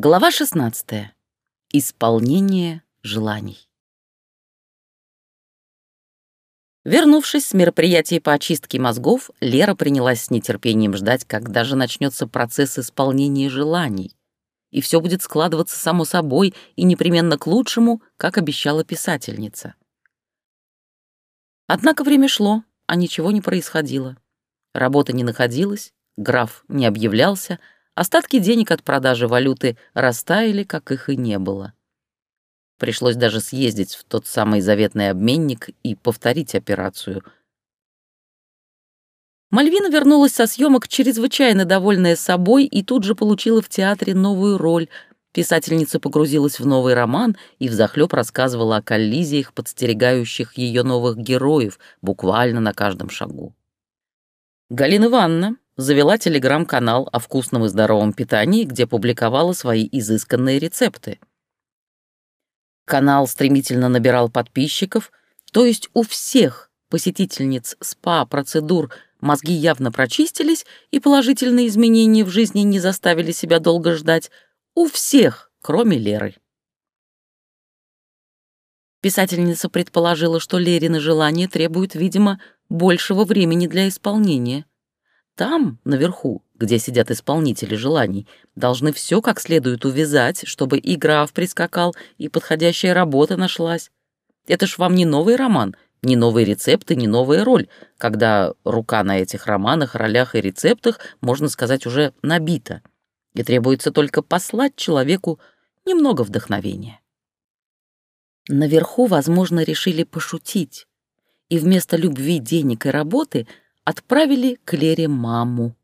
Глава 16. Исполнение желаний. Вернувшись с мероприятия по очистке мозгов, Лера принялась с нетерпением ждать, когда же начнется процесс исполнения желаний. И все будет складываться само собой и непременно к лучшему, как обещала писательница. Однако время шло, а ничего не происходило. Работа не находилась, граф не объявлялся — Остатки денег от продажи валюты растаяли, как их и не было. Пришлось даже съездить в тот самый заветный обменник и повторить операцию. Мальвина вернулась со съемок чрезвычайно довольная собой и тут же получила в театре новую роль. Писательница погрузилась в новый роман и взахлёб рассказывала о коллизиях, подстерегающих ее новых героев, буквально на каждом шагу. Галина Ивановна, завела телеграм-канал о вкусном и здоровом питании, где публиковала свои изысканные рецепты. Канал стремительно набирал подписчиков, то есть у всех посетительниц СПА-процедур мозги явно прочистились и положительные изменения в жизни не заставили себя долго ждать. У всех, кроме Леры. Писательница предположила, что Лерины желания требуют, видимо, большего времени для исполнения. Там, наверху, где сидят исполнители желаний, должны все как следует увязать, чтобы и граф прискакал, и подходящая работа нашлась. Это ж вам не новый роман, не новые рецепты, не новая роль, когда рука на этих романах, ролях и рецептах, можно сказать, уже набита. И требуется только послать человеку немного вдохновения. Наверху, возможно, решили пошутить, и вместо любви, денег и работы — отправили к Лере маму.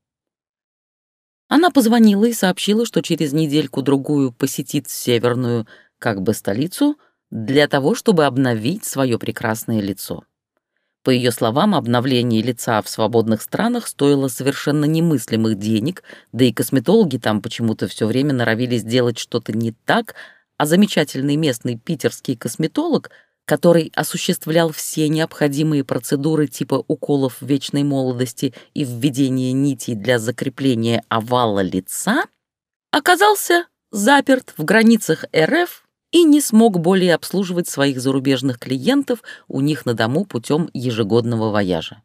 Она позвонила и сообщила, что через недельку-другую посетит северную, как бы столицу, для того, чтобы обновить свое прекрасное лицо. По ее словам, обновление лица в свободных странах стоило совершенно немыслимых денег, да и косметологи там почему-то все время норовили сделать что-то не так, а замечательный местный питерский косметолог который осуществлял все необходимые процедуры типа уколов вечной молодости и введения нитей для закрепления овала лица, оказался заперт в границах РФ и не смог более обслуживать своих зарубежных клиентов у них на дому путем ежегодного вояжа.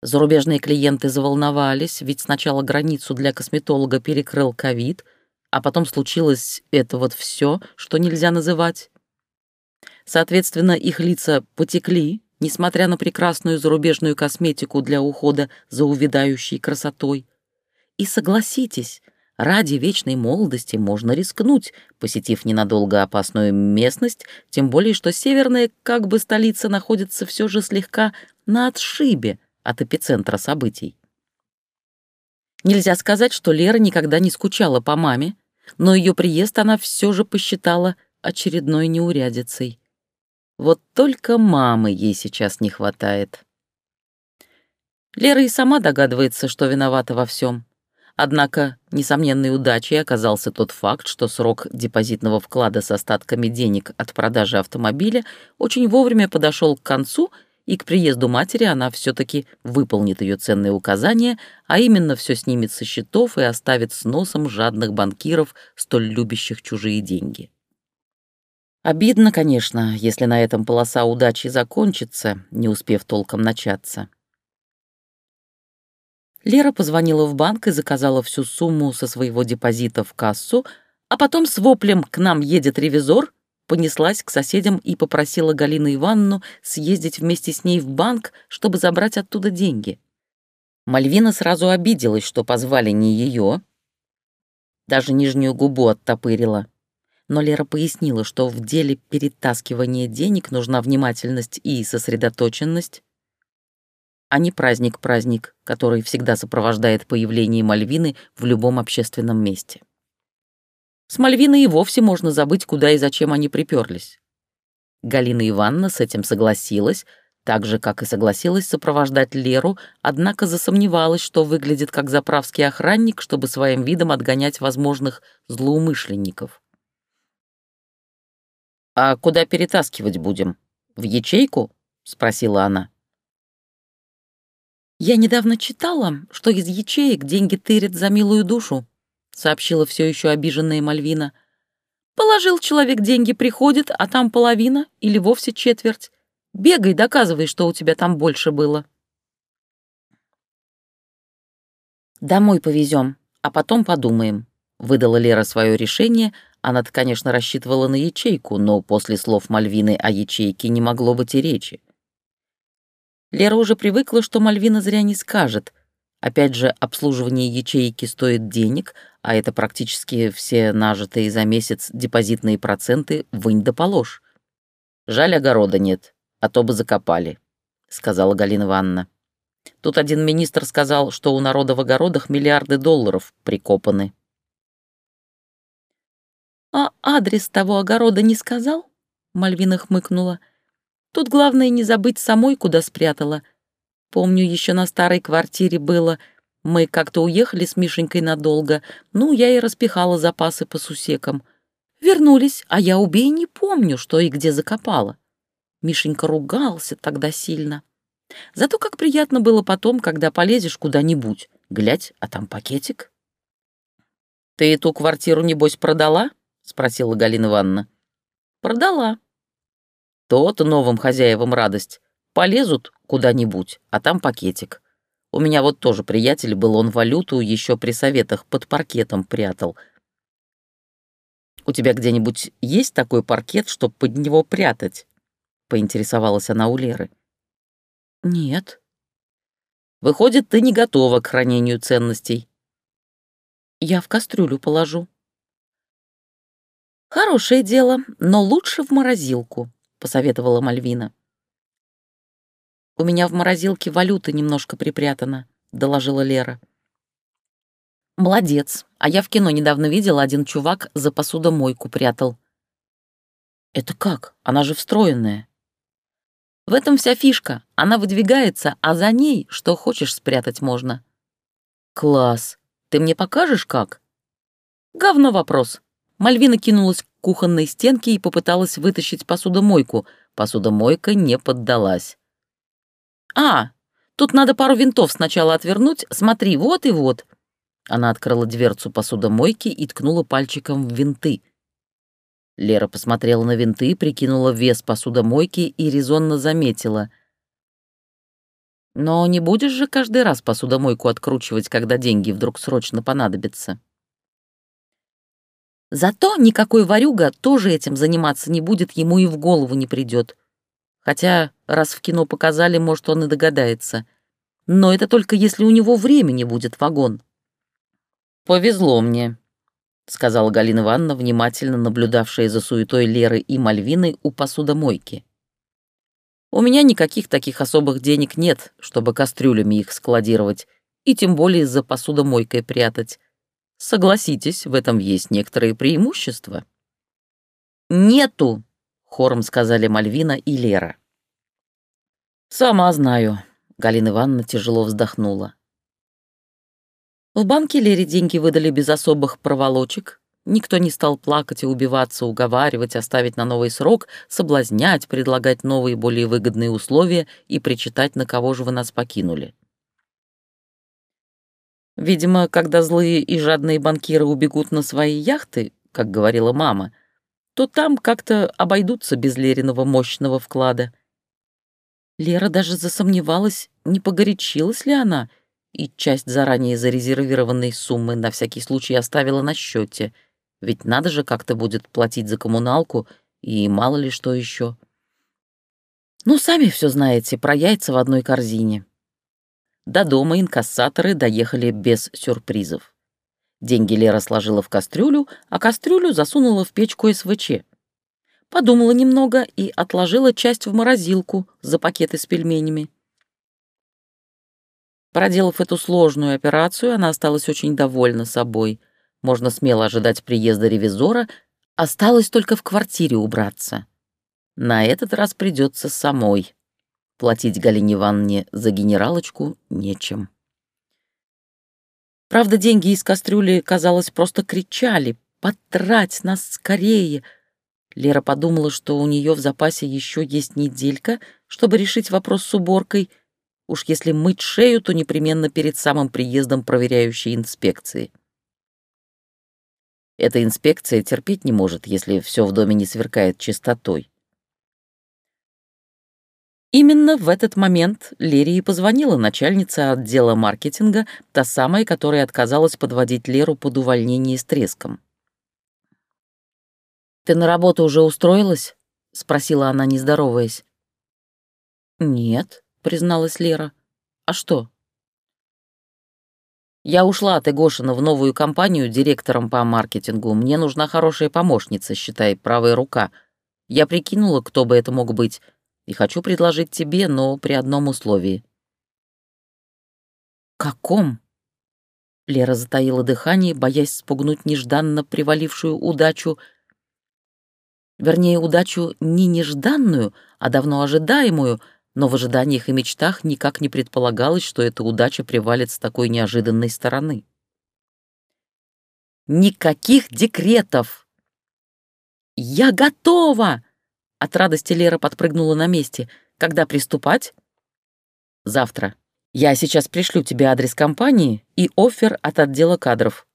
Зарубежные клиенты заволновались, ведь сначала границу для косметолога перекрыл ковид, а потом случилось это вот все, что нельзя называть Соответственно, их лица потекли, несмотря на прекрасную зарубежную косметику для ухода за увядающей красотой. И согласитесь, ради вечной молодости можно рискнуть, посетив ненадолго опасную местность, тем более что северная как бы столица находится все же слегка на отшибе от эпицентра событий. Нельзя сказать, что Лера никогда не скучала по маме, но ее приезд она все же посчитала очередной неурядицей. Вот только мамы ей сейчас не хватает. Лера и сама догадывается, что виновата во всем. Однако несомненной удачей оказался тот факт, что срок депозитного вклада с остатками денег от продажи автомобиля очень вовремя подошел к концу, и к приезду матери она все-таки выполнит ее ценные указания, а именно все снимет со счетов и оставит с носом жадных банкиров, столь любящих чужие деньги. Обидно, конечно, если на этом полоса удачи закончится, не успев толком начаться. Лера позвонила в банк и заказала всю сумму со своего депозита в кассу, а потом с воплем «К нам едет ревизор» понеслась к соседям и попросила Галину Ивановну съездить вместе с ней в банк, чтобы забрать оттуда деньги. Мальвина сразу обиделась, что позвали не ее, даже нижнюю губу оттопырила но Лера пояснила, что в деле перетаскивания денег нужна внимательность и сосредоточенность, а не праздник-праздник, который всегда сопровождает появление Мальвины в любом общественном месте. С Мальвиной и вовсе можно забыть, куда и зачем они приперлись. Галина Ивановна с этим согласилась, так же, как и согласилась сопровождать Леру, однако засомневалась, что выглядит как заправский охранник, чтобы своим видом отгонять возможных злоумышленников. «А куда перетаскивать будем? В ячейку?» — спросила она. «Я недавно читала, что из ячеек деньги тырят за милую душу», сообщила все еще обиженная Мальвина. «Положил человек деньги, приходит, а там половина или вовсе четверть. Бегай, доказывай, что у тебя там больше было». «Домой повезем, а потом подумаем», — выдала Лера свое решение. Она-то, конечно, рассчитывала на ячейку, но после слов Мальвины о ячейке не могло быть и речи. Лера уже привыкла, что Мальвина зря не скажет. Опять же, обслуживание ячейки стоит денег, а это практически все нажитые за месяц депозитные проценты вынь да положь. «Жаль, огорода нет, а то бы закопали», — сказала Галина Ивановна. Тут один министр сказал, что у народа в огородах миллиарды долларов прикопаны. «А адрес того огорода не сказал?» — Мальвина хмыкнула. «Тут главное не забыть самой, куда спрятала. Помню, еще на старой квартире было. Мы как-то уехали с Мишенькой надолго. Ну, я и распихала запасы по сусекам. Вернулись, а я убей не помню, что и где закопала. Мишенька ругался тогда сильно. Зато как приятно было потом, когда полезешь куда-нибудь. Глядь, а там пакетик. «Ты эту квартиру, небось, продала?» — спросила Галина Ивановна. «Продала». «То-то новым хозяевам радость. Полезут куда-нибудь, а там пакетик. У меня вот тоже приятель был, он валюту еще при советах под паркетом прятал. У тебя где-нибудь есть такой паркет, чтобы под него прятать?» — поинтересовалась она у Леры. «Нет». «Выходит, ты не готова к хранению ценностей». «Я в кастрюлю положу». «Хорошее дело, но лучше в морозилку», — посоветовала Мальвина. «У меня в морозилке валюта немножко припрятана», — доложила Лера. «Молодец. А я в кино недавно видела, один чувак за посудомойку прятал». «Это как? Она же встроенная». В этом вся фишка. Она выдвигается, а за ней что хочешь спрятать можно. Класс. Ты мне покажешь, как? Говно вопрос. Мальвина кинулась к кухонной стенке и попыталась вытащить посудомойку. Посудомойка не поддалась. «А, тут надо пару винтов сначала отвернуть. Смотри, вот и вот». Она открыла дверцу посудомойки и ткнула пальчиком в винты — Лера посмотрела на винты, прикинула вес посудомойки и резонно заметила. «Но не будешь же каждый раз посудомойку откручивать, когда деньги вдруг срочно понадобятся?» Зато никакой варюга тоже этим заниматься не будет, ему и в голову не придет. Хотя, раз в кино показали, может, он и догадается. Но это только если у него времени будет вагон. «Повезло мне», — сказала Галина Ивановна, внимательно наблюдавшая за суетой Леры и Мальвины у посудомойки. «У меня никаких таких особых денег нет, чтобы кастрюлями их складировать, и тем более за посудомойкой прятать. Согласитесь, в этом есть некоторые преимущества». «Нету», — хором сказали Мальвина и Лера. «Сама знаю», — Галина Ивановна тяжело вздохнула. В банке Лере деньги выдали без особых проволочек. Никто не стал плакать и убиваться, уговаривать, оставить на новый срок, соблазнять, предлагать новые, более выгодные условия и причитать, на кого же вы нас покинули. Видимо, когда злые и жадные банкиры убегут на свои яхты, как говорила мама, то там как-то обойдутся без Лериного мощного вклада. Лера даже засомневалась, не погорячилась ли она — и часть заранее зарезервированной суммы на всякий случай оставила на счете, ведь надо же как-то будет платить за коммуналку и мало ли что еще. Ну, сами все знаете, про яйца в одной корзине. До дома инкассаторы доехали без сюрпризов. Деньги Лера сложила в кастрюлю, а кастрюлю засунула в печку СВЧ. Подумала немного и отложила часть в морозилку за пакеты с пельменями. Проделав эту сложную операцию, она осталась очень довольна собой. Можно смело ожидать приезда ревизора, осталось только в квартире убраться. На этот раз придется самой. Платить Галине Ивановне за генералочку нечем. Правда, деньги из кастрюли, казалось, просто кричали «Потрать нас скорее!» Лера подумала, что у нее в запасе еще есть неделька, чтобы решить вопрос с уборкой — Уж если мыть шею, то непременно перед самым приездом проверяющей инспекции. Эта инспекция терпеть не может, если все в доме не сверкает чистотой. Именно в этот момент Лере позвонила начальница отдела маркетинга, та самая, которая отказалась подводить Леру под увольнение с треском. «Ты на работу уже устроилась?» — спросила она, не здороваясь. «Нет», — призналась Лера. «А что?» «Я ушла от Эгошина в новую компанию директором по маркетингу. Мне нужна хорошая помощница, считай, правая рука. Я прикинула, кто бы это мог быть, и хочу предложить тебе, но при одном условии». «Каком?» Лера затаила дыхание, боясь спугнуть нежданно привалившую удачу. Вернее, удачу не нежданную, а давно ожидаемую, но в ожиданиях и мечтах никак не предполагалось, что эта удача привалит с такой неожиданной стороны. «Никаких декретов!» «Я готова!» От радости Лера подпрыгнула на месте. «Когда приступать?» «Завтра. Я сейчас пришлю тебе адрес компании и офер от отдела кадров».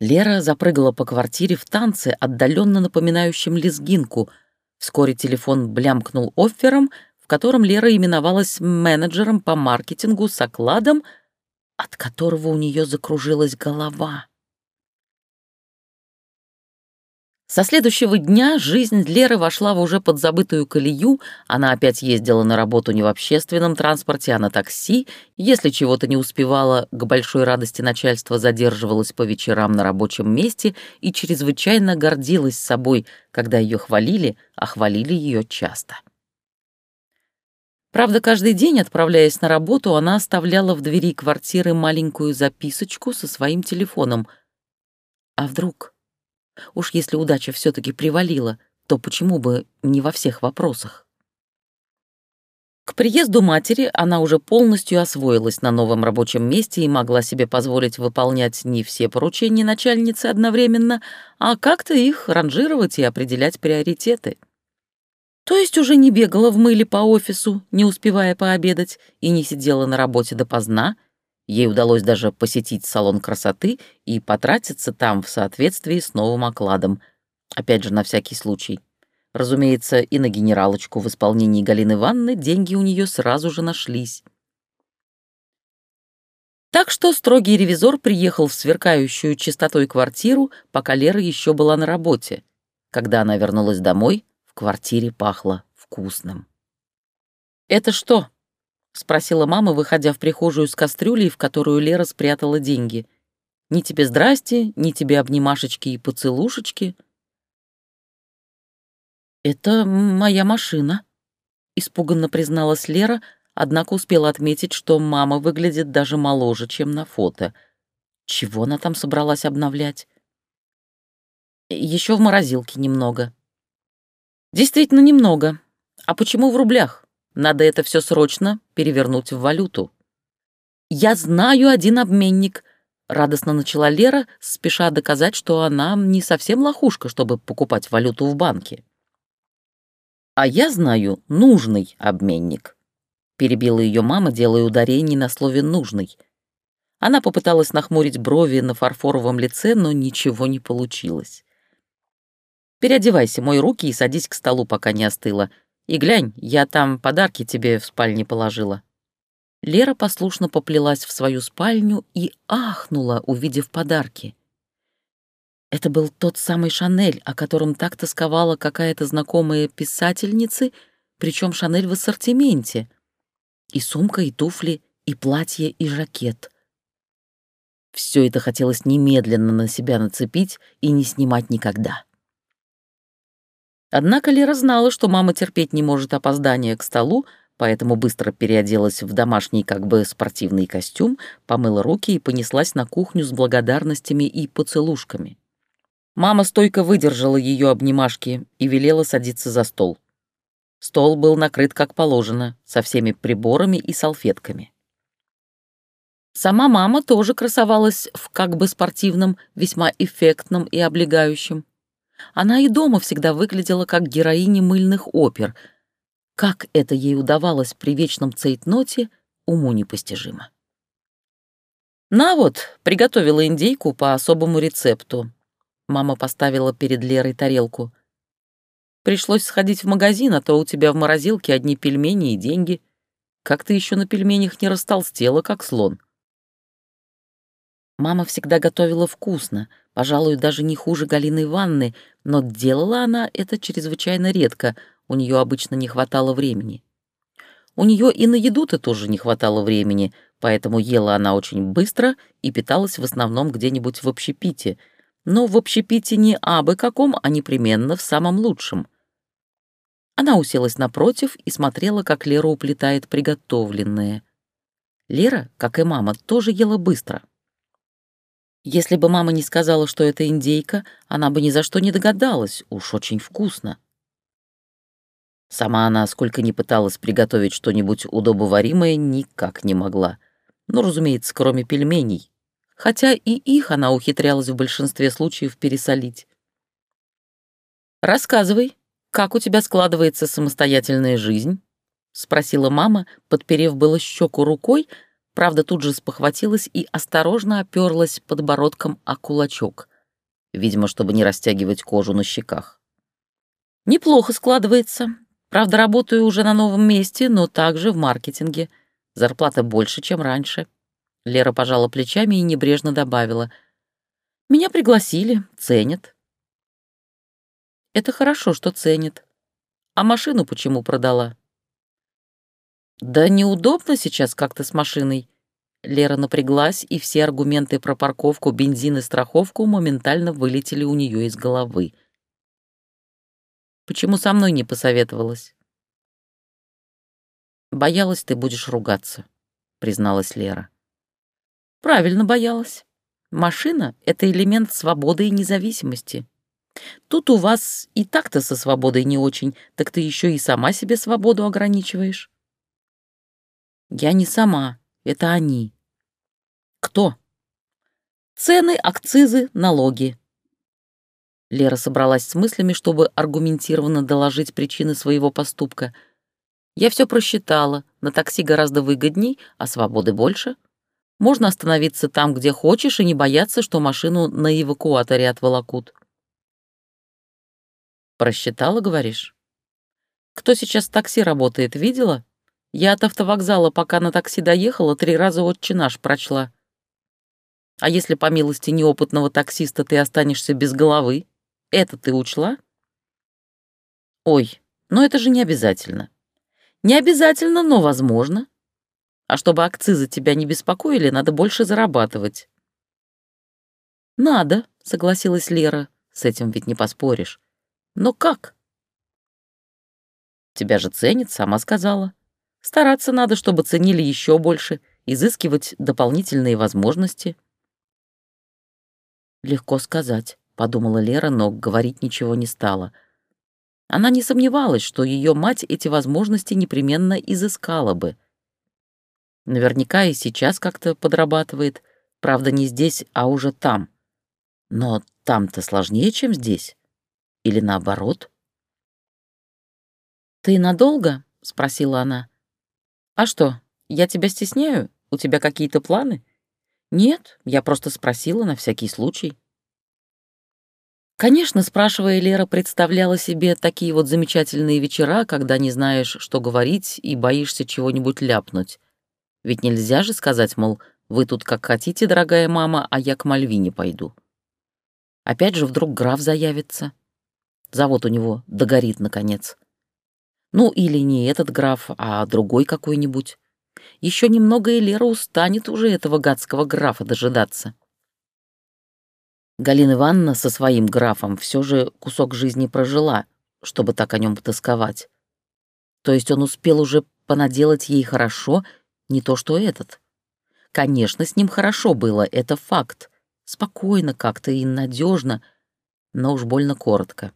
Лера запрыгала по квартире в танце, отдаленно напоминающем лезгинку. Вскоре телефон блямкнул оффером, в котором Лера именовалась менеджером по маркетингу с окладом, от которого у нее закружилась голова. Со следующего дня жизнь Леры вошла в уже подзабытую колею, она опять ездила на работу не в общественном транспорте, а на такси, если чего-то не успевала, к большой радости начальства задерживалась по вечерам на рабочем месте и чрезвычайно гордилась собой, когда ее хвалили, а хвалили ее часто. Правда, каждый день, отправляясь на работу, она оставляла в двери квартиры маленькую записочку со своим телефоном. А вдруг? Уж если удача все-таки привалила, то почему бы не во всех вопросах? К приезду матери она уже полностью освоилась на новом рабочем месте и могла себе позволить выполнять не все поручения начальницы одновременно, а как-то их ранжировать и определять приоритеты. То есть уже не бегала в мыле по офису, не успевая пообедать, и не сидела на работе допоздна, Ей удалось даже посетить салон красоты и потратиться там в соответствии с новым окладом. Опять же, на всякий случай. Разумеется, и на генералочку в исполнении Галины Ивановны деньги у нее сразу же нашлись. Так что строгий ревизор приехал в сверкающую чистотой квартиру, пока Лера еще была на работе. Когда она вернулась домой, в квартире пахло вкусным. «Это что?» — спросила мама, выходя в прихожую с кастрюлей, в которую Лера спрятала деньги. «Ни тебе здрасте, ни тебе обнимашечки и поцелушечки». «Это моя машина», — испуганно призналась Лера, однако успела отметить, что мама выглядит даже моложе, чем на фото. Чего она там собралась обновлять? Еще в морозилке немного. Действительно немного. А почему в рублях? Надо это все срочно перевернуть в валюту. «Я знаю один обменник», — радостно начала Лера, спеша доказать, что она не совсем лохушка, чтобы покупать валюту в банке. «А я знаю нужный обменник», — перебила ее мама, делая ударение на слове «нужный». Она попыталась нахмурить брови на фарфоровом лице, но ничего не получилось. «Переодевайся, мой руки и садись к столу, пока не остыло», и глянь, я там подарки тебе в спальне положила». Лера послушно поплелась в свою спальню и ахнула, увидев подарки. Это был тот самый Шанель, о котором так тосковала какая-то знакомая писательница, причем Шанель в ассортименте. И сумка, и туфли, и платье, и жакет. Все это хотелось немедленно на себя нацепить и не снимать никогда. Однако Лера знала, что мама терпеть не может опоздания к столу, поэтому быстро переоделась в домашний как бы спортивный костюм, помыла руки и понеслась на кухню с благодарностями и поцелушками. Мама стойко выдержала ее обнимашки и велела садиться за стол. Стол был накрыт как положено, со всеми приборами и салфетками. Сама мама тоже красовалась в как бы спортивном, весьма эффектном и облегающем. Она и дома всегда выглядела как героиня мыльных опер. Как это ей удавалось при вечном цейтноте, уму непостижимо. На вот, приготовила индейку по особому рецепту. Мама поставила перед Лерой тарелку. Пришлось сходить в магазин, а то у тебя в морозилке одни пельмени и деньги. Как ты еще на пельменях не растолстела, как слон? Мама всегда готовила вкусно, пожалуй, даже не хуже Галины Ивановны, но делала она это чрезвычайно редко, у нее обычно не хватало времени. У нее и на еду-то тоже не хватало времени, поэтому ела она очень быстро и питалась в основном где-нибудь в общепите. Но в общепите не абы каком, а непременно в самом лучшем. Она уселась напротив и смотрела, как Лера уплетает приготовленное. Лера, как и мама, тоже ела быстро. Если бы мама не сказала, что это индейка, она бы ни за что не догадалась, уж очень вкусно. Сама она, сколько ни пыталась приготовить что-нибудь удобоваримое, никак не могла. Ну, разумеется, кроме пельменей. Хотя и их она ухитрялась в большинстве случаев пересолить. «Рассказывай, как у тебя складывается самостоятельная жизнь?» — спросила мама, подперев было щеку рукой, Правда, тут же спохватилась и осторожно оперлась подбородком о кулачок, видимо, чтобы не растягивать кожу на щеках. «Неплохо складывается. Правда, работаю уже на новом месте, но также в маркетинге. Зарплата больше, чем раньше». Лера пожала плечами и небрежно добавила. «Меня пригласили, ценят». «Это хорошо, что ценят. А машину почему продала?» «Да неудобно сейчас как-то с машиной». Лера напряглась, и все аргументы про парковку, бензин и страховку моментально вылетели у нее из головы. «Почему со мной не посоветовалась?» «Боялась, ты будешь ругаться», — призналась Лера. «Правильно боялась. Машина — это элемент свободы и независимости. Тут у вас и так-то со свободой не очень, так ты еще и сама себе свободу ограничиваешь». Я не сама, это они. Кто? Цены, акцизы, налоги. Лера собралась с мыслями, чтобы аргументированно доложить причины своего поступка. Я все просчитала, на такси гораздо выгодней, а свободы больше. Можно остановиться там, где хочешь, и не бояться, что машину на эвакуаторе отволокут. Просчитала, говоришь? Кто сейчас в такси работает, видела? Я от автовокзала, пока на такси доехала, три раза «Отче наш» прочла. А если, по милости неопытного таксиста, ты останешься без головы? Это ты учла? Ой, но это же не обязательно. Не обязательно, но возможно. А чтобы акцизы тебя не беспокоили, надо больше зарабатывать. Надо, согласилась Лера. С этим ведь не поспоришь. Но как? Тебя же ценит, сама сказала. Стараться надо, чтобы ценили еще больше, изыскивать дополнительные возможности. «Легко сказать», — подумала Лера, но говорить ничего не стала. Она не сомневалась, что ее мать эти возможности непременно изыскала бы. Наверняка и сейчас как-то подрабатывает, правда, не здесь, а уже там. Но там-то сложнее, чем здесь. Или наоборот? «Ты надолго?» — спросила она. «А что, я тебя стесняю? У тебя какие-то планы?» «Нет, я просто спросила на всякий случай». Конечно, спрашивая, Лера представляла себе такие вот замечательные вечера, когда не знаешь, что говорить, и боишься чего-нибудь ляпнуть. Ведь нельзя же сказать, мол, вы тут как хотите, дорогая мама, а я к Мальвине пойду. Опять же вдруг граф заявится. Завод у него догорит, наконец. Ну, или не этот граф, а другой какой-нибудь. Еще немного, и Лера устанет уже этого гадского графа дожидаться. Галина Ивановна со своим графом все же кусок жизни прожила, чтобы так о нем потасковать. То есть он успел уже понаделать ей хорошо, не то что этот. Конечно, с ним хорошо было, это факт. Спокойно как-то и надежно, но уж больно коротко.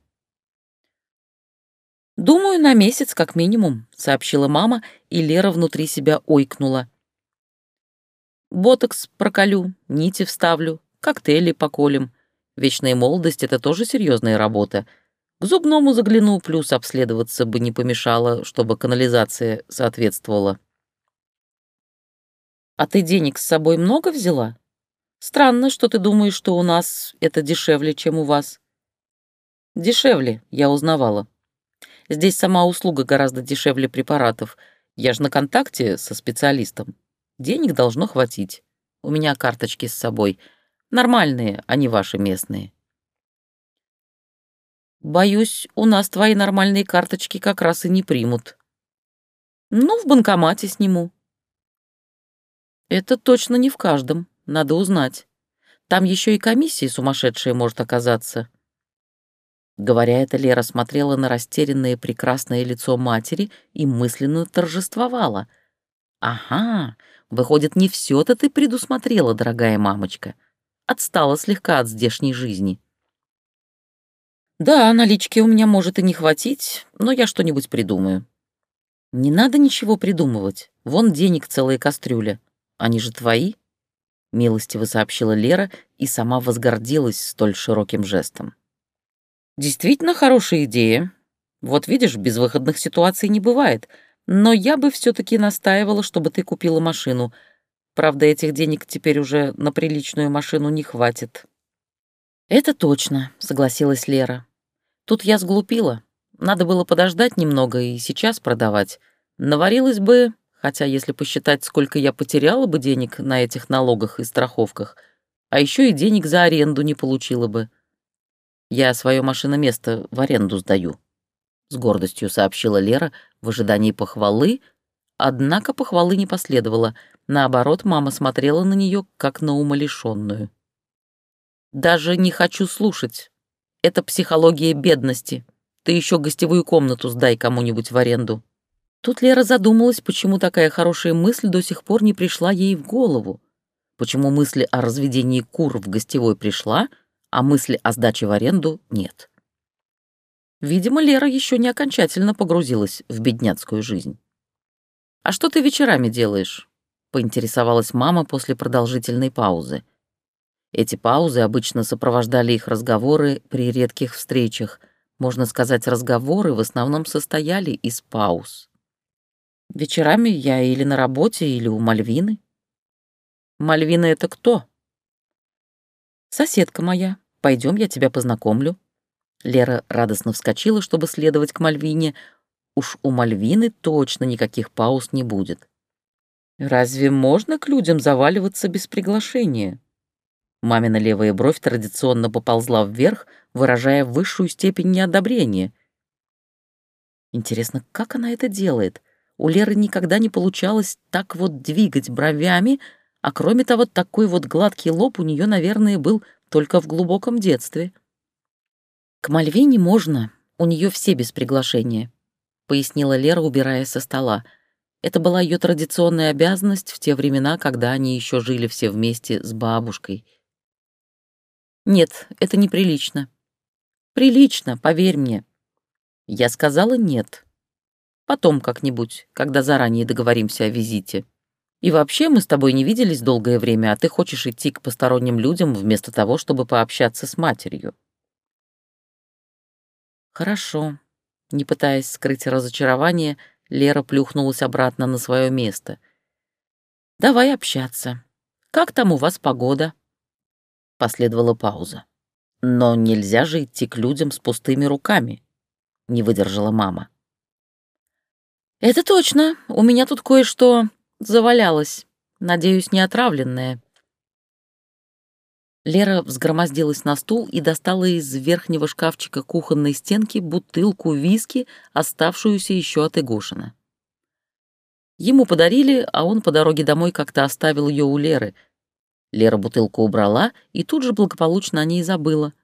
«Думаю, на месяц как минимум», — сообщила мама, и Лера внутри себя ойкнула. «Ботокс проколю, нити вставлю, коктейли поколем. Вечная молодость — это тоже серьезная работа. К зубному загляну, плюс обследоваться бы не помешало, чтобы канализация соответствовала». «А ты денег с собой много взяла?» Странно, что ты думаешь, что у нас это дешевле, чем у вас. Дешевле, я узнавала. Здесь сама услуга гораздо дешевле препаратов. Я же на контакте со специалистом. Денег должно хватить. У меня карточки с собой. Нормальные, а не ваши местные. Боюсь, у нас твои нормальные карточки как раз и не примут. Ну, в банкомате сниму. Это точно не в каждом, надо узнать. Там еще и комиссия сумасшедшая может оказаться. Говоря это, Лера смотрела на растерянное прекрасное лицо матери и мысленно торжествовала. «Ага, выходит, не все-то ты предусмотрела, дорогая мамочка. Отстала слегка от здешней жизни». «Да, налички у меня может и не хватить, но я что-нибудь придумаю». «Не надо ничего придумывать. Вон денег целая кастрюля. Они же твои», — милостиво сообщила Лера и сама возгордилась столь широким жестом. Действительно хорошая идея. Вот видишь, безвыходных ситуаций не бывает. Но я бы все-таки настаивала, чтобы ты купила машину. Правда, этих денег теперь уже на приличную машину не хватит. Это точно, согласилась Лера. Тут я сглупила. Надо было подождать немного и сейчас продавать. Наварилась бы, хотя если посчитать, сколько я потеряла бы денег на этих налогах и страховках, а еще и денег за аренду не получила бы. Я свое машиноместо в аренду сдаю», — с гордостью сообщила Лера в ожидании похвалы, однако похвалы не последовало. Наоборот, мама смотрела на нее как на умалишенную. «Даже не хочу слушать. Это психология бедности. Ты еще гостевую комнату сдай кому-нибудь в аренду». Тут Лера задумалась, почему такая хорошая мысль до сих пор не пришла ей в голову. Почему мысль о разведении кур в гостевой пришла, а мысли о сдаче в аренду нет. Видимо, Лера еще не окончательно погрузилась в бедняцкую жизнь. «А что ты вечерами делаешь?» — поинтересовалась мама после продолжительной паузы. Эти паузы обычно сопровождали их разговоры при редких встречах. Можно сказать, разговоры в основном состояли из пауз. «Вечерами я или на работе, или у Мальвины». «Мальвина — это кто?» «Соседка моя. Пойдем, я тебя познакомлю». Лера радостно вскочила, чтобы следовать к Мальвине. Уж у Мальвины точно никаких пауз не будет. «Разве можно к людям заваливаться без приглашения?» Мамина левая бровь традиционно поползла вверх, выражая высшую степень неодобрения. Интересно, как она это делает? У Леры никогда не получалось так вот двигать бровями, а кроме того, такой вот гладкий лоб у нее, наверное, был только в глубоком детстве. «К Мальвине можно, у нее все без приглашения», — пояснила Лера, убирая со стола. Это была ее традиционная обязанность в те времена, когда они еще жили все вместе с бабушкой. «Нет, это неприлично». «Прилично, поверь мне». Я сказала «нет». Потом как-нибудь, когда заранее договоримся о визите. И вообще мы с тобой не виделись долгое время, а ты хочешь идти к посторонним людям вместо того, чтобы пообщаться с матерью. Хорошо. Не пытаясь скрыть разочарование, Лера плюхнулась обратно на свое место. Давай общаться. Как там у вас погода? Последовала пауза. Но нельзя же идти к людям с пустыми руками, не выдержала мама. Это точно. У меня тут кое-что Завалялась. Надеюсь, не отравленная. Лера взгромоздилась на стул и достала из верхнего шкафчика кухонной стенки бутылку виски, оставшуюся еще от Игошина. Ему подарили, а он по дороге домой как-то оставил ее у Леры. Лера бутылку убрала и тут же благополучно о ней забыла.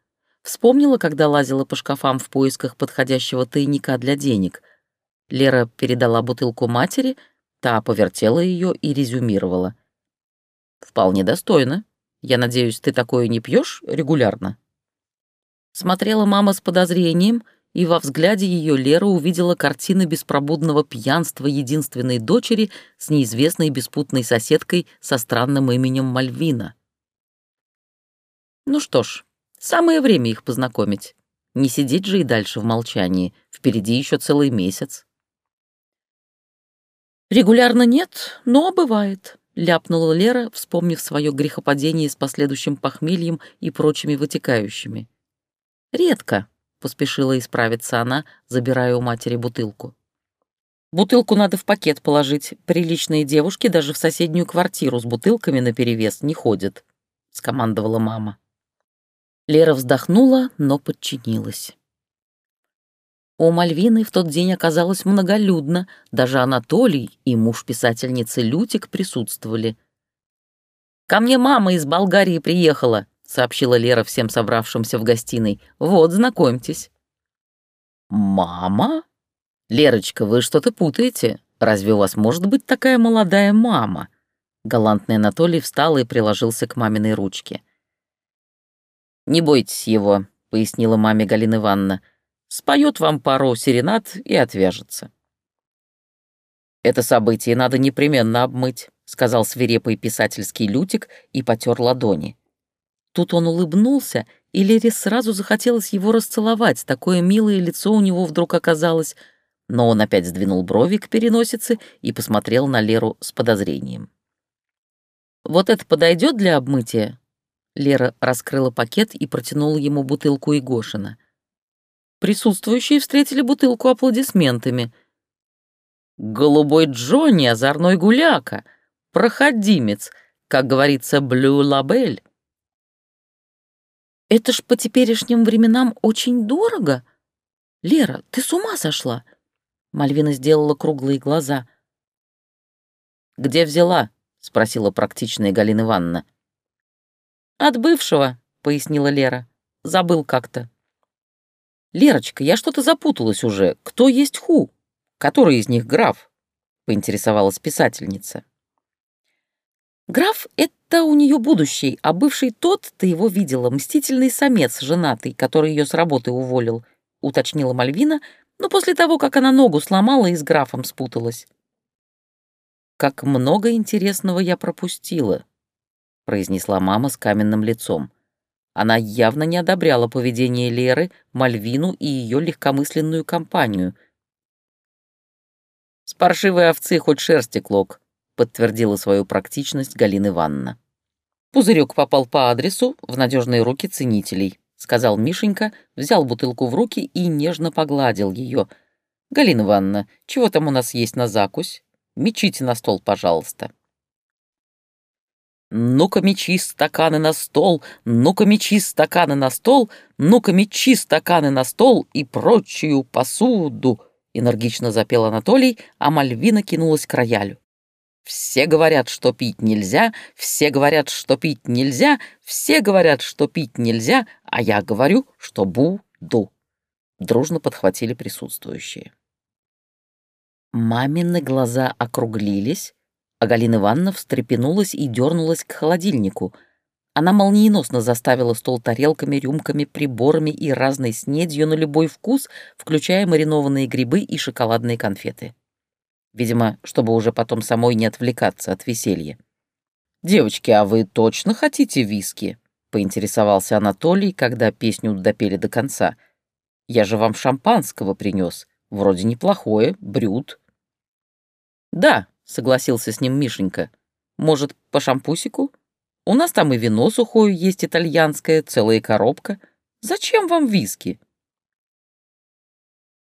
Вспомнила, когда лазила по шкафам в поисках подходящего тайника для денег. Лера передала бутылку матери — Та повертела ее и резюмировала. «Вполне достойно. Я надеюсь, ты такое не пьешь регулярно?» Смотрела мама с подозрением, и во взгляде ее Лера увидела картины беспробудного пьянства единственной дочери с неизвестной беспутной соседкой со странным именем Мальвина. Ну что ж, самое время их познакомить. Не сидеть же и дальше в молчании, впереди еще целый месяц. Регулярно нет, но бывает. ляпнула Лера, вспомнив свое грехопадение с последующим похмельем и прочими вытекающими. «Редко», — поспешила исправиться она, забирая у матери бутылку. «Бутылку надо в пакет положить. Приличные девушки даже в соседнюю квартиру с бутылками наперевес не ходят», — скомандовала мама. Лера вздохнула, но подчинилась. У Мальвины в тот день оказалось многолюдно, даже Анатолий и муж писательницы Лютик присутствовали. «Ко мне мама из Болгарии приехала», — сообщила Лера всем собравшимся в гостиной. «Вот, знакомьтесь». «Мама? Лерочка, вы что-то путаете. Разве у вас может быть такая молодая мама?» Галантный Анатолий встал и приложился к маминой ручке. «Не бойтесь его», — пояснила маме Галина Ивановна споет вам пару серенад и отвяжется. «Это событие надо непременно обмыть», — сказал свирепый писательский Лютик и потер ладони. Тут он улыбнулся, и Лере сразу захотелось его расцеловать, такое милое лицо у него вдруг оказалось, но он опять сдвинул брови к переносице и посмотрел на Леру с подозрением. «Вот это подойдет для обмытия?» Лера раскрыла пакет и протянула ему бутылку Игошина. Присутствующие встретили бутылку аплодисментами. «Голубой Джонни, озорной гуляка, проходимец, как говорится, блю лабель». «Это ж по теперешним временам очень дорого. Лера, ты с ума сошла?» Мальвина сделала круглые глаза. «Где взяла?» — спросила практичная Галина Ивановна. «От бывшего», — пояснила Лера. «Забыл как-то». «Лерочка, я что-то запуталась уже. Кто есть Ху? Который из них граф?» — поинтересовалась писательница. «Граф — это у нее будущий, а бывший тот, ты его видела, мстительный самец женатый, который ее с работы уволил», — уточнила Мальвина, но после того, как она ногу сломала и с графом спуталась. «Как много интересного я пропустила», — произнесла мама с каменным лицом. Она явно не одобряла поведение Леры, Мальвину и ее легкомысленную компанию. «С паршивой овцы хоть шерсти клок», — подтвердила свою практичность Галина Ивановна. «Пузырек попал по адресу в надежные руки ценителей», — сказал Мишенька, взял бутылку в руки и нежно погладил ее. «Галина Ивановна, чего там у нас есть на закусь? Мечите на стол, пожалуйста». «Ну-ка мечи стаканы на стол, ну-ка мечи стаканы на стол, ну-ка мечи стаканы на стол и прочую посуду!» Энергично запел Анатолий, а Мальвина кинулась к роялю. «Все говорят, что пить нельзя, все говорят, что пить нельзя, все говорят, что пить нельзя, а я говорю, что буду!» Дружно подхватили присутствующие. Мамины глаза округлились, а Галина Ивановна встрепенулась и дернулась к холодильнику. Она молниеносно заставила стол тарелками, рюмками, приборами и разной снедью на любой вкус, включая маринованные грибы и шоколадные конфеты. Видимо, чтобы уже потом самой не отвлекаться от веселья. «Девочки, а вы точно хотите виски?» — поинтересовался Анатолий, когда песню допели до конца. «Я же вам шампанского принес. Вроде неплохое, брют». «Да», — согласился с ним Мишенька. «Может, по шампусику? У нас там и вино сухое есть итальянское, целая коробка. Зачем вам виски?»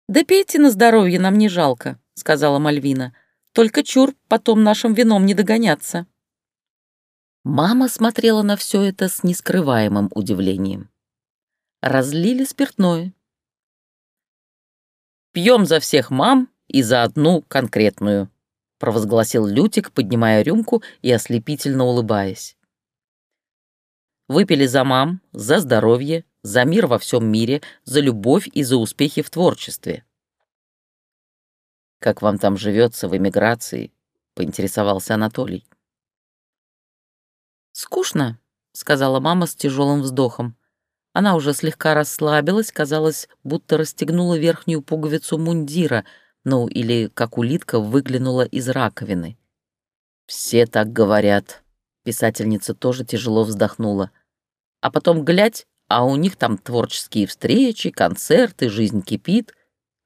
«Да пейте на здоровье, нам не жалко», — сказала Мальвина. «Только чур, потом нашим вином не догоняться». Мама смотрела на все это с нескрываемым удивлением. Разлили спиртное. «Пьем за всех мам и за одну конкретную», провозгласил Лютик, поднимая рюмку и ослепительно улыбаясь. Выпили за мам, за здоровье, за мир во всем мире, за любовь и за успехи в творчестве. «Как вам там живется в эмиграции?» — поинтересовался Анатолий. «Скучно», — сказала мама с тяжелым вздохом. Она уже слегка расслабилась, казалось, будто расстегнула верхнюю пуговицу мундира — ну, или как улитка выглянула из раковины. «Все так говорят», — писательница тоже тяжело вздохнула. «А потом глядь, а у них там творческие встречи, концерты, жизнь кипит,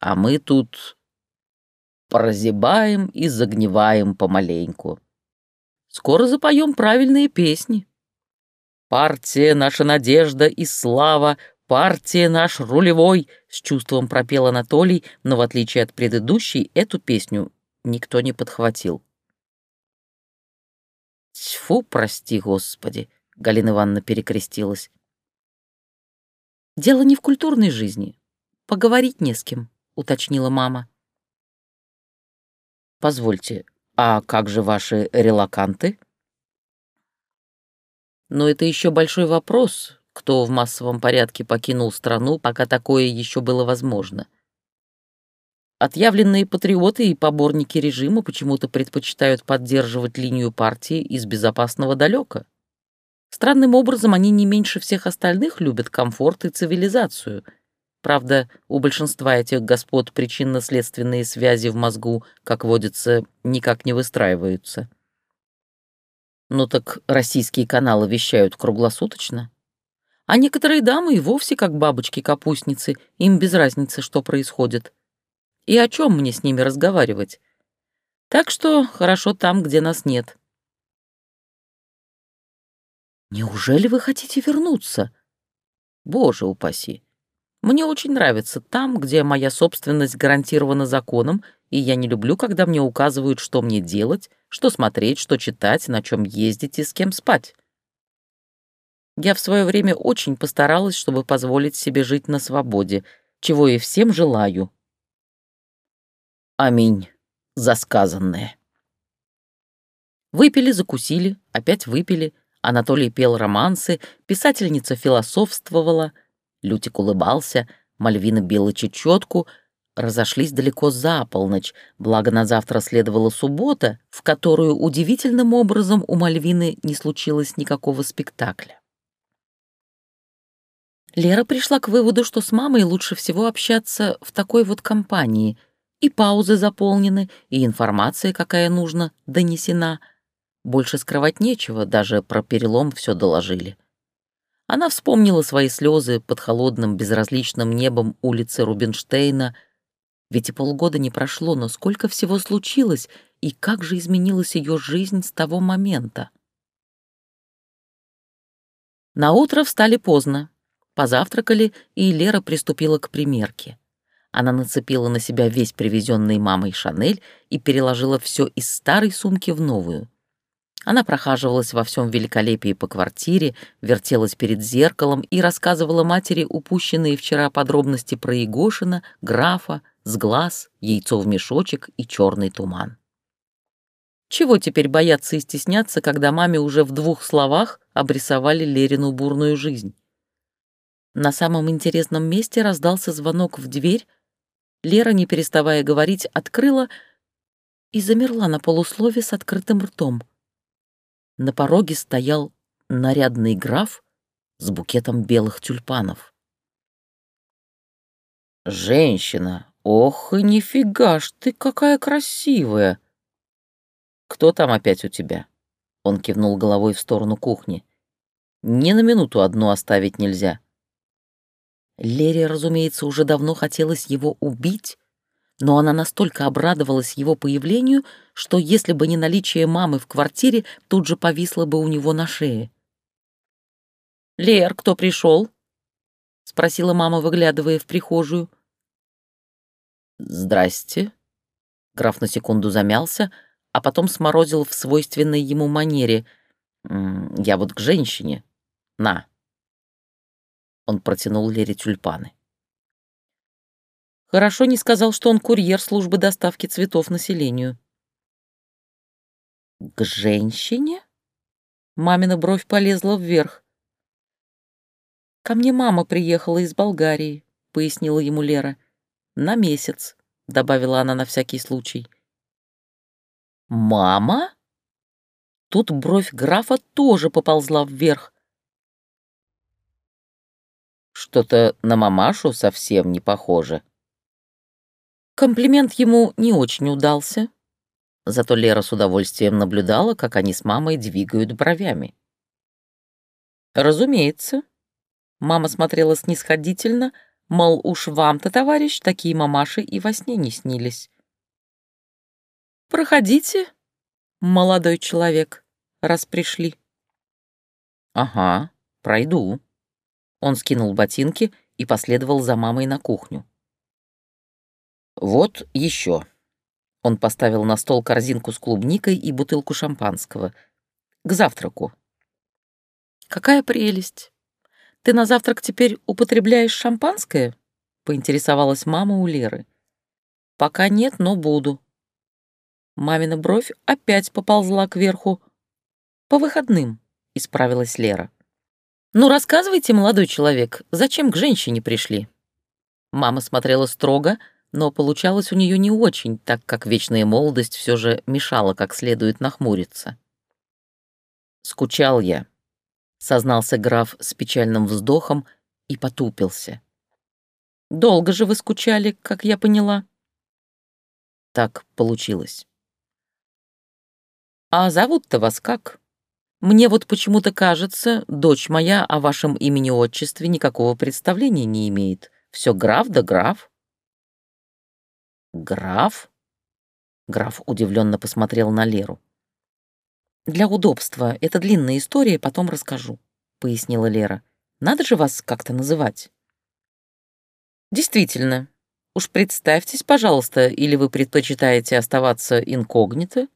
а мы тут прозябаем и загниваем помаленьку». Скоро запоем правильные песни. «Партия — наша надежда и слава, партия наш рулевой», — с чувством пропел Анатолий, но в отличие от предыдущей, эту песню никто не подхватил. «Тьфу, прости, Господи!» — Галина Ивановна перекрестилась. «Дело не в культурной жизни. Поговорить не с кем», — уточнила мама. «Позвольте, а как же ваши релаканты?» Но это еще большой вопрос, кто в массовом порядке покинул страну, пока такое еще было возможно. Отъявленные патриоты и поборники режима почему-то предпочитают поддерживать линию партии из безопасного далека. Странным образом они не меньше всех остальных любят комфорт и цивилизацию. Правда, у большинства этих господ причинно-следственные связи в мозгу, как водится, никак не выстраиваются. Ну так российские каналы вещают круглосуточно. А некоторые дамы и вовсе как бабочки-капустницы, им без разницы, что происходит. И о чем мне с ними разговаривать? Так что хорошо там, где нас нет. Неужели вы хотите вернуться? Боже упаси. Мне очень нравится там, где моя собственность гарантирована законом, и я не люблю, когда мне указывают, что мне делать, что смотреть, что читать, на чем ездить и с кем спать. Я в свое время очень постаралась, чтобы позволить себе жить на свободе, чего и всем желаю. Аминь за сказанное. Выпили, закусили, опять выпили. Анатолий пел романсы, писательница философствовала, Лютик улыбался, Мальвина била чечетку — разошлись далеко за полночь, благо на завтра следовала суббота, в которую удивительным образом у Мальвины не случилось никакого спектакля. Лера пришла к выводу, что с мамой лучше всего общаться в такой вот компании. И паузы заполнены, и информация, какая нужна, донесена. Больше скрывать нечего, даже про перелом все доложили. Она вспомнила свои слезы под холодным безразличным небом улицы Рубинштейна — ведь и полгода не прошло, но сколько всего случилось, и как же изменилась ее жизнь с того момента. На утро встали поздно, позавтракали, и Лера приступила к примерке. Она нацепила на себя весь привезенный мамой Шанель и переложила все из старой сумки в новую. Она прохаживалась во всем великолепии по квартире, вертелась перед зеркалом и рассказывала матери упущенные вчера подробности про Егошина, графа, с глаз, яйцо в мешочек и черный туман. Чего теперь бояться и стесняться, когда маме уже в двух словах обрисовали Лерину бурную жизнь? На самом интересном месте раздался звонок в дверь. Лера, не переставая говорить, открыла и замерла на полуслове с открытым ртом. На пороге стоял нарядный граф с букетом белых тюльпанов. «Женщина, «Ох, и нифига ж ты какая красивая!» «Кто там опять у тебя?» Он кивнул головой в сторону кухни. «Ни на минуту одну оставить нельзя». Лере, разумеется, уже давно хотелось его убить, но она настолько обрадовалась его появлению, что если бы не наличие мамы в квартире, тут же повисла бы у него на шее. «Лер, кто пришел?» — спросила мама, выглядывая в прихожую. «Здрасте». Граф на секунду замялся, а потом сморозил в свойственной ему манере. «Я вот к женщине. На». Он протянул Лере тюльпаны. Хорошо не сказал, что он курьер службы доставки цветов населению. «К женщине?» Мамина бровь полезла вверх. «Ко мне мама приехала из Болгарии», — пояснила ему Лера. «На месяц», — добавила она на всякий случай. «Мама?» Тут бровь графа тоже поползла вверх. Что-то на мамашу совсем не похоже. Комплимент ему не очень удался. Зато Лера с удовольствием наблюдала, как они с мамой двигают бровями. «Разумеется». Мама смотрела снисходительно, Мол, уж вам-то, товарищ, такие мамаши и во сне не снились. «Проходите, молодой человек», раз пришли». «Ага, пройду». Он скинул ботинки и последовал за мамой на кухню. «Вот еще». Он поставил на стол корзинку с клубникой и бутылку шампанского. «К завтраку». «Какая прелесть! Ты на завтрак теперь употребляешь шампанское?» — поинтересовалась мама у Леры. «Пока нет, но буду». Мамина бровь опять поползла кверху. «По выходным», — исправилась Лера. «Ну, рассказывайте, молодой человек, зачем к женщине пришли?» Мама смотрела строго, но получалось у нее не очень, так как вечная молодость все же мешала как следует нахмуриться. «Скучал я», — сознался граф с печальным вздохом и потупился. «Долго же вы скучали, как я поняла?» Так получилось. «А зовут-то вас как?» Мне вот почему-то кажется, дочь моя о вашем имени-отчестве никакого представления не имеет. Все граф да граф». «Граф?» Граф удивленно посмотрел на Леру. «Для удобства. Это длинная история, потом расскажу», — пояснила Лера. «Надо же вас как-то называть». «Действительно. Уж представьтесь, пожалуйста, или вы предпочитаете оставаться инкогнито?»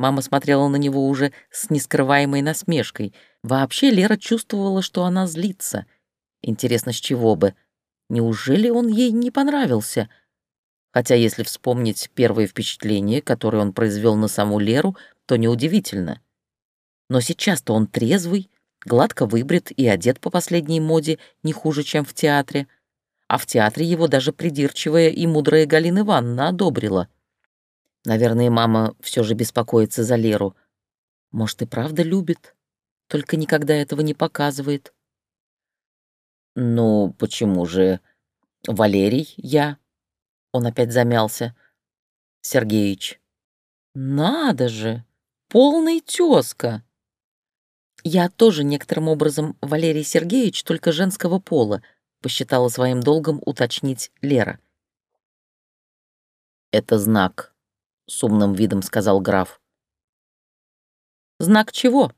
Мама смотрела на него уже с нескрываемой насмешкой. Вообще Лера чувствовала, что она злится. Интересно, с чего бы? Неужели он ей не понравился? Хотя, если вспомнить первые впечатления, которые он произвел на саму Леру, то неудивительно. Но сейчас-то он трезвый, гладко выбрит и одет по последней моде не хуже, чем в театре. А в театре его даже придирчивая и мудрая Галина Ивановна одобрила — Наверное, мама все же беспокоится за Леру. Может, и правда любит, только никогда этого не показывает. «Ну, почему же? Валерий, я?» Он опять замялся. «Сергеич». «Надо же! Полный тезка!» «Я тоже некоторым образом Валерий Сергеевич, только женского пола», посчитала своим долгом уточнить Лера. «Это знак», с умным видом сказал граф. «Знак чего?»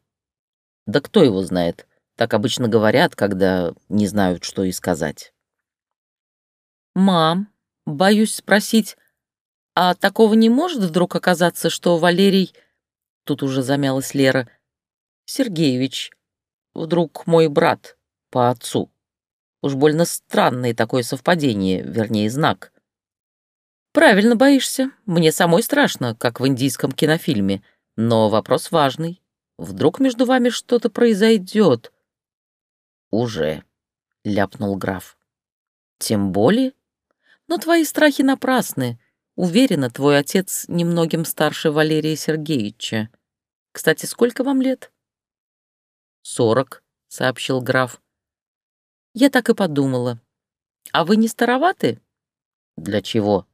«Да кто его знает? Так обычно говорят, когда не знают, что и сказать». «Мам, боюсь спросить, а такого не может вдруг оказаться, что Валерий...» Тут уже замялась Лера. «Сергеевич, вдруг мой брат по отцу. Уж больно странное такое совпадение, вернее, знак. «Правильно боишься. Мне самой страшно, как в индийском кинофильме. Но вопрос важный. Вдруг между вами что-то произойдет?» «Уже», — ляпнул граф. «Тем более? Но твои страхи напрасны. Уверена, твой отец немногим старше Валерия Сергеевича. Кстати, сколько вам лет?» «Сорок», — сообщил граф. «Я так и подумала. А вы не староваты?» «Для чего?»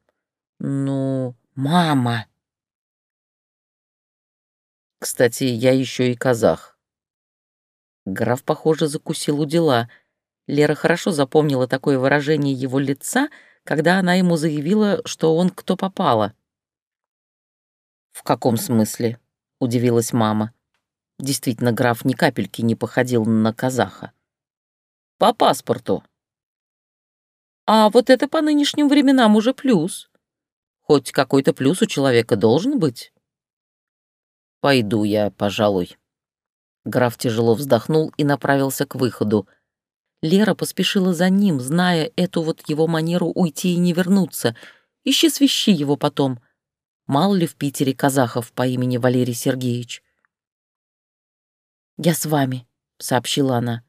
«Ну, мама!» «Кстати, я еще и казах». Граф, похоже, закусил у дела. Лера хорошо запомнила такое выражение его лица, когда она ему заявила, что он кто попало. «В каком смысле?» — удивилась мама. Действительно, граф ни капельки не походил на казаха. «По паспорту». «А вот это по нынешним временам уже плюс», Хоть какой-то плюс у человека должен быть. Пойду я, пожалуй. Граф тяжело вздохнул и направился к выходу. Лера поспешила за ним, зная эту вот его манеру уйти и не вернуться. Ищи свищи его потом. Мало ли в Питере казахов по имени Валерий Сергеевич. «Я с вами», — сообщила она.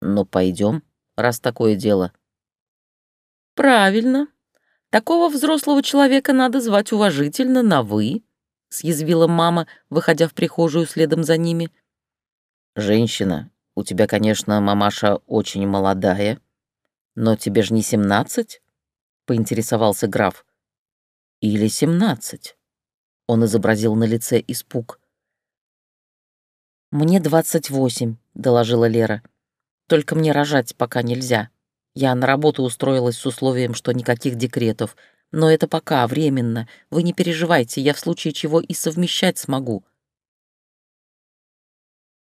«Ну, пойдем, раз такое дело». «Правильно», Такого взрослого человека надо звать уважительно на «вы», — съязвила мама, выходя в прихожую следом за ними. «Женщина, у тебя, конечно, мамаша очень молодая, но тебе же не семнадцать?» — поинтересовался граф. «Или семнадцать?» — он изобразил на лице испуг. «Мне двадцать восемь», — доложила Лера. «Только мне рожать пока нельзя». Я на работу устроилась с условием, что никаких декретов. Но это пока, временно. Вы не переживайте, я в случае чего и совмещать смогу.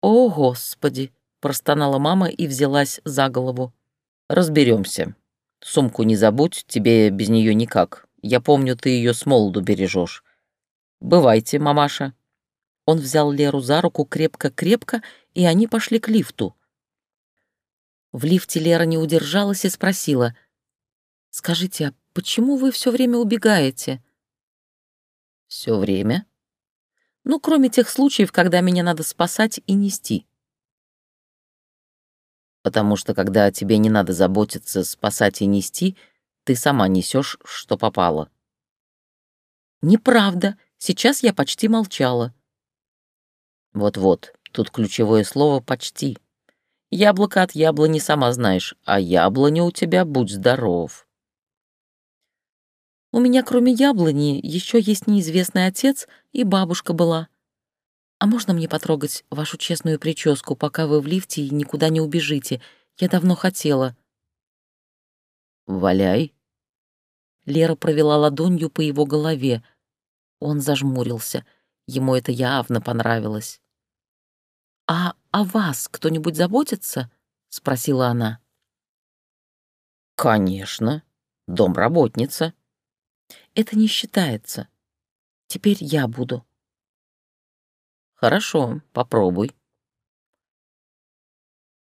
«О, Господи!» — простонала мама и взялась за голову. Разберемся. Сумку не забудь, тебе без нее никак. Я помню, ты ее с молоду бережешь. Бывайте, мамаша». Он взял Леру за руку крепко-крепко, и они пошли к лифту. В лифте Лера не удержалась и спросила, «Скажите, а почему вы все время убегаете?» «Все время?» «Ну, кроме тех случаев, когда меня надо спасать и нести» потому что когда тебе не надо заботиться, спасать и нести, ты сама несешь, что попало. Неправда. Сейчас я почти молчала. Вот-вот, тут ключевое слово «почти». Яблоко от яблони сама знаешь, а яблоня у тебя будь здоров. У меня кроме яблони еще есть неизвестный отец и бабушка была. «А можно мне потрогать вашу честную прическу, пока вы в лифте и никуда не убежите? Я давно хотела». «Валяй». Лера провела ладонью по его голове. Он зажмурился. Ему это явно понравилось. «А о вас кто-нибудь заботится?» — спросила она. «Конечно. Домработница». «Это не считается. Теперь я буду». Хорошо, попробуй.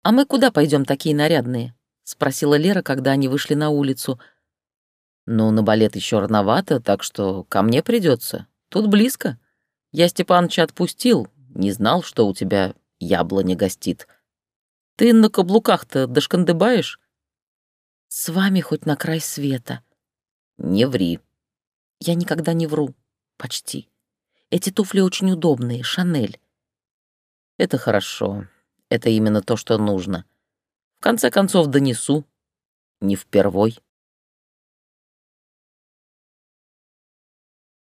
А мы куда пойдем такие нарядные? спросила Лера, когда они вышли на улицу. Ну, на балет еще рановато, так что ко мне придется. Тут близко. Я Степаныча отпустил, не знал, что у тебя яблоня гостит. Ты на каблуках-то дошкандыбаешь? С вами хоть на край света. Не ври. Я никогда не вру. Почти. Эти туфли очень удобные, Шанель. Это хорошо. Это именно то, что нужно. В конце концов, донесу. Не впервой.